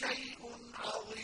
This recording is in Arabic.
شَيْءٌ عَظِيمٌ.